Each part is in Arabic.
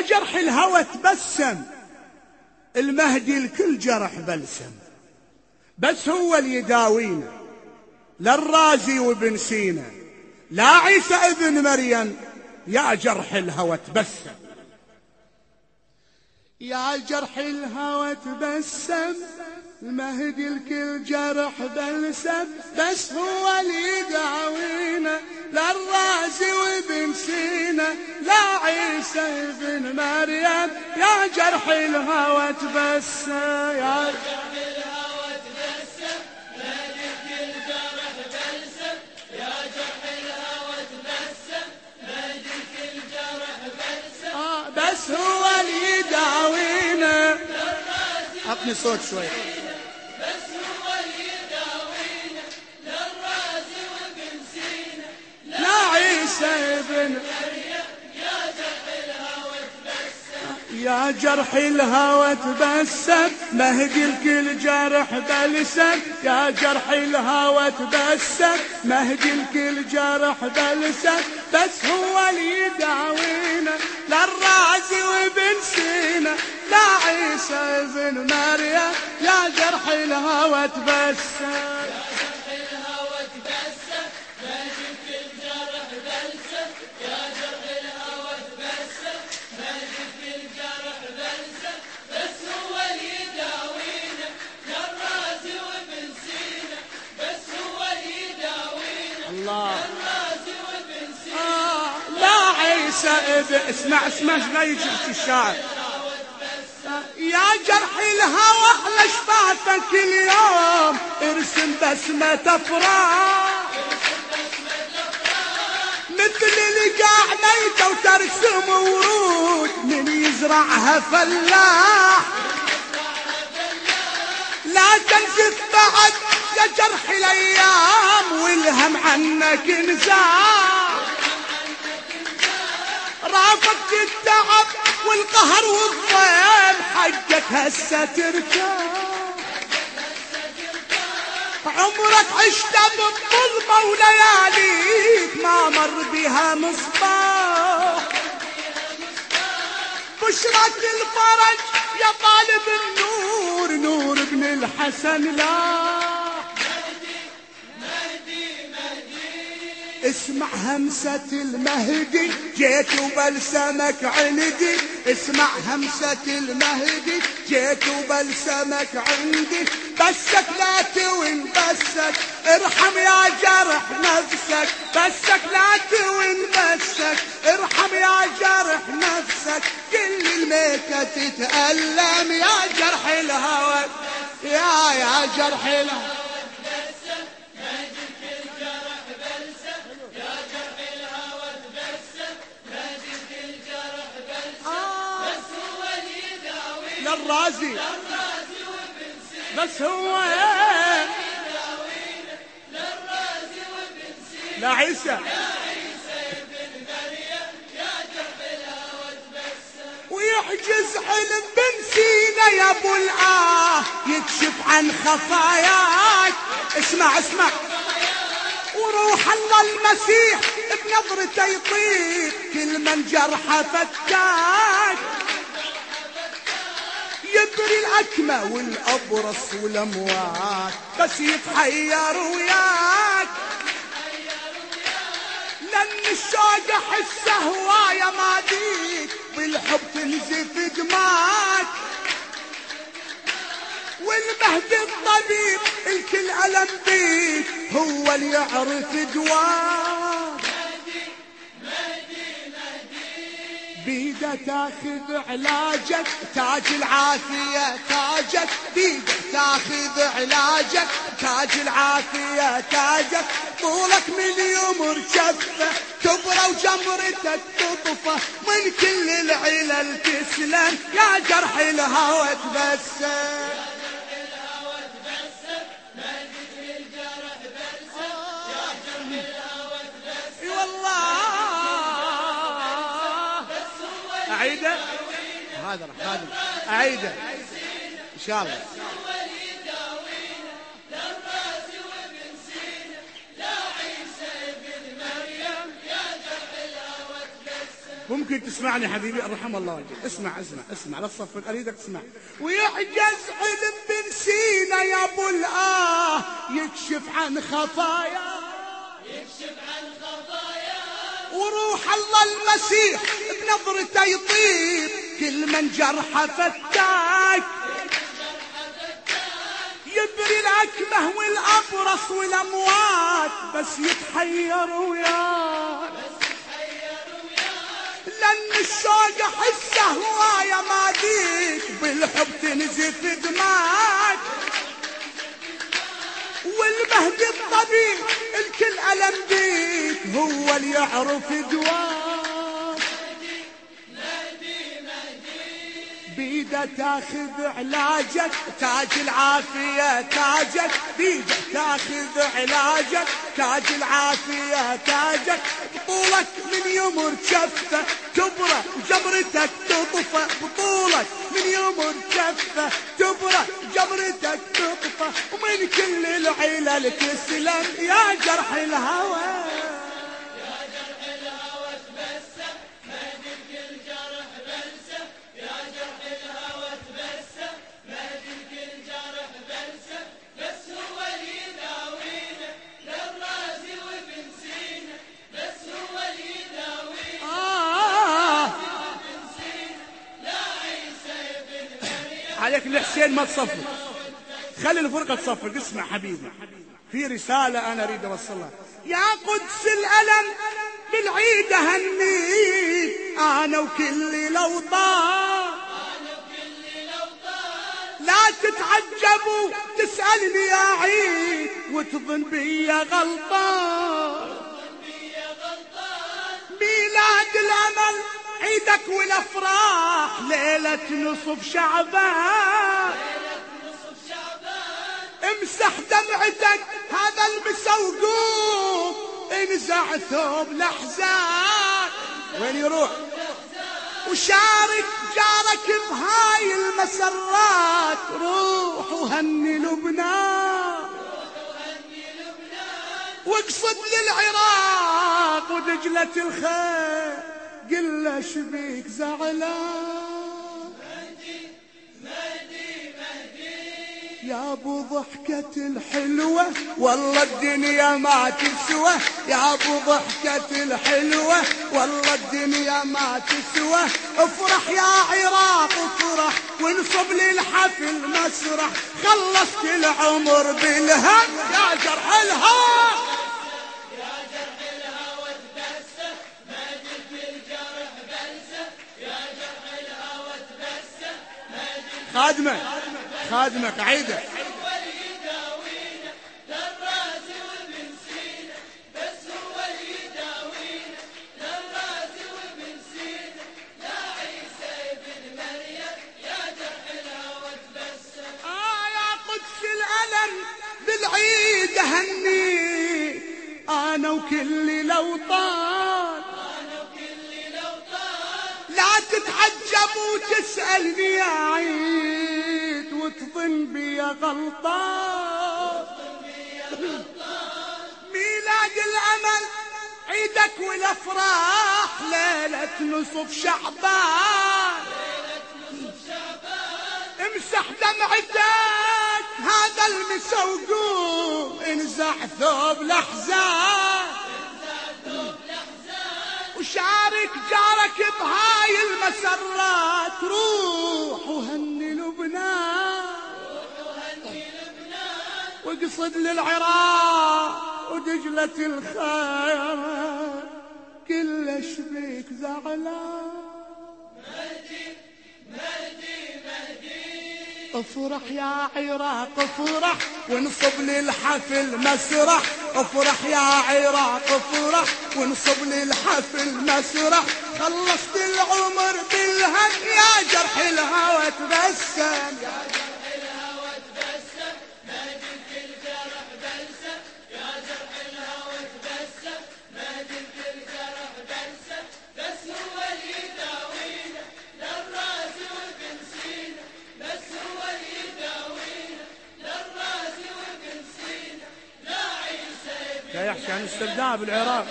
جرح الهوى تبسم. المهدي الكل جرح بلسم. بس هو اللي يداوينا. للرازي وابن سينا لا عيسى ابن مريم. يا جرح الهوى تبسم. يا جرح الهوى تبسم. المهدي الكل جرح بلسم بس هو اللي يداوينا للرازي وابن سينا. لا عيسى ابن مريم يا جرح الهوى تبسم يا جرح الهوى يا جرح الهوى آه بس هو اللي يداوينا عطني صوت شوي. ابن يا جرح الهوى تبسم مهدي الكل جرح بلسم. يا جرح الهوى تبسم مهدي الكل جرح بلسم. بس هو اللي يداوينا للرازي وابن سينا لا عيسى ابن مريم. يا جرح الهوى تبسم. اسمع اسمع إيش الشاعر. يا جرح الهوى أحلى شفافك اليوم ارسم بسمة افراح مثل القاع ميتة وترسم ورود. من يزرعها فلاح. لا تنزف بعد يا جرح الأيام. والهم عنك انزاح. رافقت التعب والقهر والضيم حقك هسة ترتاح عمرك عشت بالظلمة ولياليك ما مر بها مصباح. بشرك الفرج يا طالب النور نور ابن الحسن لا. اسمع همسة المهدي جيت وبلسمك عندي. اسمع همسة المهدي جيت وبلسمك عندي. بسك لا توين بسك ارحم يا جرح نفسك. بسك لا توين بسك ارحم يا جرح نفسك. كل الميتة تتألم يا جرح الهوى. يا يا جرح الهوى. للرازي بس هو لا عيسى. ويحجز حلم بن سينا يا أبو الآه يكشف عن خفاياك. اسمع اسمع. وروح الله المسيح بنظرته يطيق كل من جرحه فتاك. يبري الأكمى والأبرص والأموات. بس يتحير وياك لأن الشوق أحسه هواية ما ديك. بالحب تنزف دماك. والمهدي الطبيب الكل ألم بيك. هو اللي يعرف دواك بيدة تاخذ علاجك تاج العافية تاجك. بيدة تاخذ علاجك تاج العافية تاجك. طولك من يوم كفه كبرة وجمرتك تطفى من كل العلل تسلم يا جرح الهوى تبسم. هذا هذا أعيده. إن شاء الله. ممكن تسمعني حبيبي؟ رحم الله وجهك. اسمع اسمع اسمع. لا تصفق. أريدك تسمع. ويعجز علم بن سينا يا أبو الآه. يكشف عن خفايا يكشف عن خفايا وروح الله المسيح بنظرته يطيب كل من جرحه فتاك. يبري الأكمه والأبرص والأموات بس يتحير وياك. لأن الشوق أحسه هواية ما ديك بالحب تنزف دماك والمهدي الطبيب الكل ألم بيك هو اللي يعرف دواك بيده تاخذ علاجك تاج العافية تاجك. بيده تاخذ علاجك تاج العافية تاجك. بطولك من يمر كفة تبرى جبرتك تطفى. بطولك من يمر كفة تبرى جبرتك تطفى. ومن كل العلل تسلم يا جرح الهوى. عليك الحسين ما تصفق خلي الفرقة تصفق اسمع حبيبي. في رسالة أنا أريد أوصلها. يا قدس الألم بالعيد هنيك أنا وكل الأوطان. لا تتعجبوا. تسألني يا عيد. وتظن بيا غلطان. ميلاد الأمل عيدك والأفراح ليلة نصف شعبان. امسح دمعتك هذا المسوقوف انزع ثوب الاحزان وين يروح؟ وشارك جارك بهاي المسرات. روح وهني لبنان. واقصد للعراق ودجلة الخير. قل له شبيك زعلان يا ابو ضحكة الحلوة والله الدنيا ما تسوى. يا ابو ضحكة الحلوة والله الدنيا ما تسوى. افرح يا عراق افرح وانصب للحفل مسرح خلصت العمر بالهم يا جرح الهوى. خادمك خادمك عيده تتعجب وتسألني يا عيد وتظن بي غلطان. ميلاد الأمل عيدك والأفراح ليلة نصف شعبان. امسح دمعتك هذا المسوقوف انزع ثوب الأحزان. وشارك جارك بهاي المسرات روح وهني لبنان. واقصد للعراق ودجلة الخير كلش بيك زعلان. افرح يا عراق افرح وانصب للحفل مسرح. افرح يا عراق افرح وانصب للحفل مسرح خلصت العمر بالهم يا جرح الهوى تبسم. يا يحكي عن بالعراق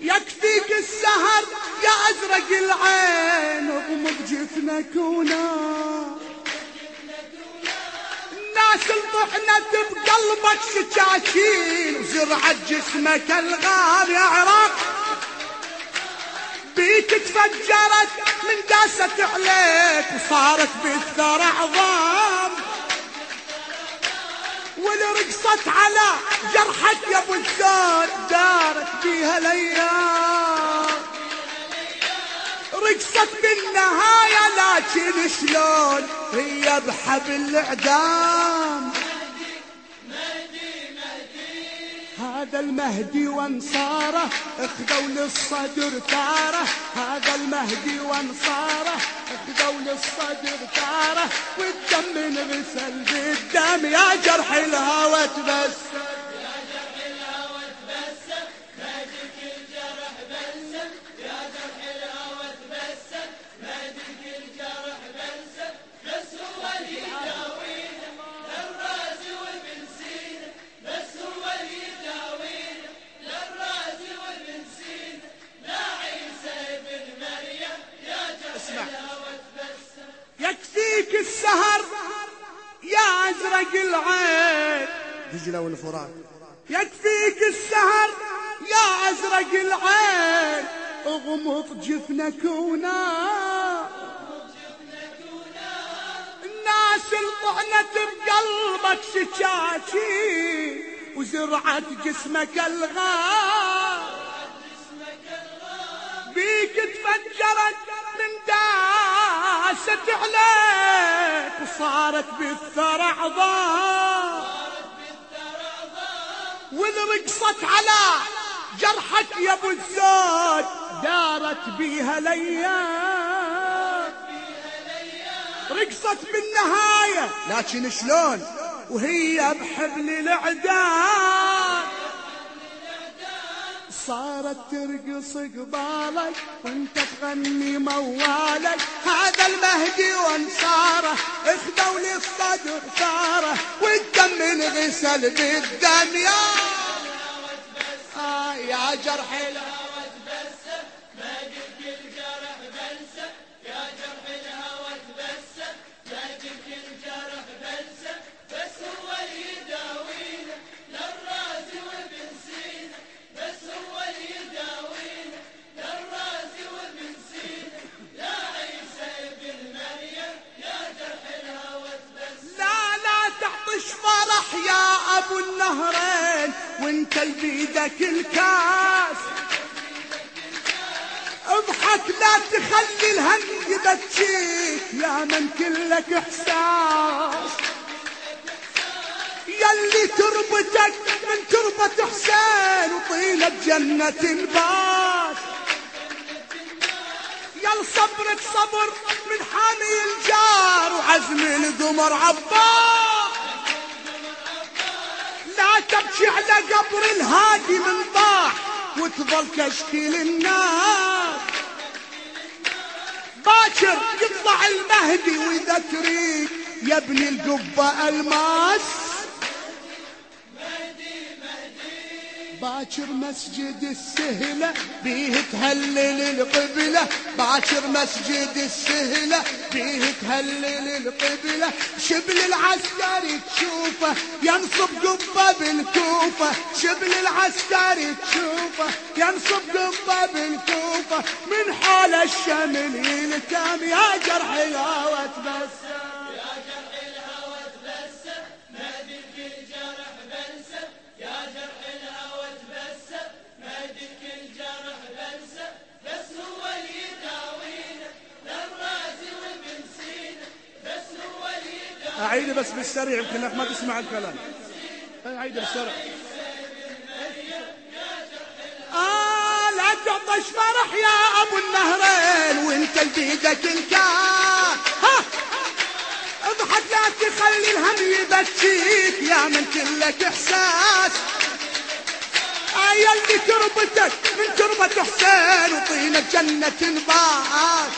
يكفي يكفيك السهر يا أزرق العين اغمض جفنك ونار الناس الطحنة بقلبك سكاكين وزرعت جسمك الغار يا عراق. بيك تفجرت من داست عليك وصارت بالثرى عظام. والرقصت على جرحك يا أبو الزود دارت بيها الأيام رقصت بالنهاية لكن شلون؟ هي بحبل الإعدام. هذا المهدي وانصاره اخذوا للصدر تارة. هذا المهدي وانصاره اخذوا للصدر تاره والدم انغسل بالدم. يا جرح الهوى تبسم. والفرات يكفيك السهر يا أزرق العين اغمض جفنك ونام الناس الطعنت بقلبك سكاكي وزرعت جسمك الغار بيك تفجرت من داست عليك وصارت بالثرى عظام. واذا رقصت على جرحك يا أبو الزود دارت بيها الأيام رقصت بالنهاية لكن شلون؟ وهي بحبل الاعدام صارت ترقص قبالك وانت تغني موالك. هذا المهدي وانصاره اخذوا للصدر ثاره والدم انغسل بالدم. يا جرح الهوى اضحك لا تخلي الهم يبكيك يا من كلك إحساس. يلي تربتك من تربة حسين وطيلة جنة الباس. يل صبرك صبر من حامي الجار وعزم القمر عباس. لا تبكي على قبر الهادي من طاح وتظل كشكي للناس. يطلع المهدي ويذكريك. يا ابن القبة الماس. باكر مسجد السهلة بيه تهلل القبلة. باكر مسجد السهلة بيه تهلل القبلة. شبل العسكري تشوفه ينصب قبة بالكوفة. شبل العسكري تشوفه ينصب قبة بالكوفة. من حول الشمل يلتم يا جرح الهوى تبسم أعيد بس بالسريع يمكن إنك ما تسمع الكلام. أعيد بالسريع. آه لا تعطش فرح يا أبو بيدك الكان ها! اضحك لا تخلي الهم يبكيك يا من كلك إحساس. آه يلي تربتك من تربة حسين وطينة جنة باس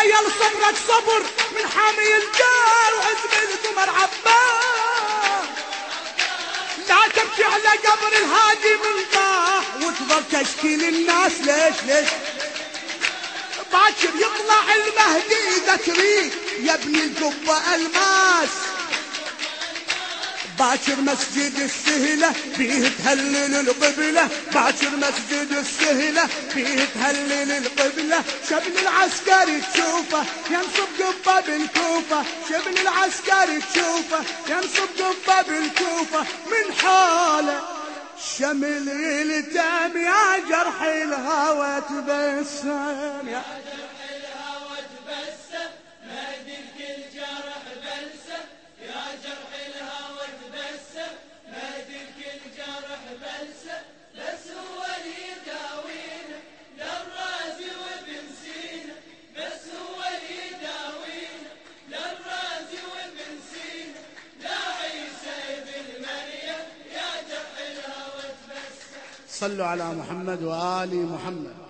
آية صبرك صبر من حامي الجار وعزم القمر عباس. لا تبكي على قبر الهادي من طاح وتظل تشكيل الناس ليش ليش؟ باكر يطلع المهدي تريد يا ابن القبة ألماس. باكر مسجد السهلة فيه تهلل القبلة. باكر مسجد السهلة فيه تهلل القبلة. شبل العسكري تشوفه ينصب قبة بالكوفة شبل العسكري تشوفه ينصب قبة بالكوفة من حاله شمل التام يا جرح الهوى تبسم. يا جرح صلوا على محمد وآل محمد.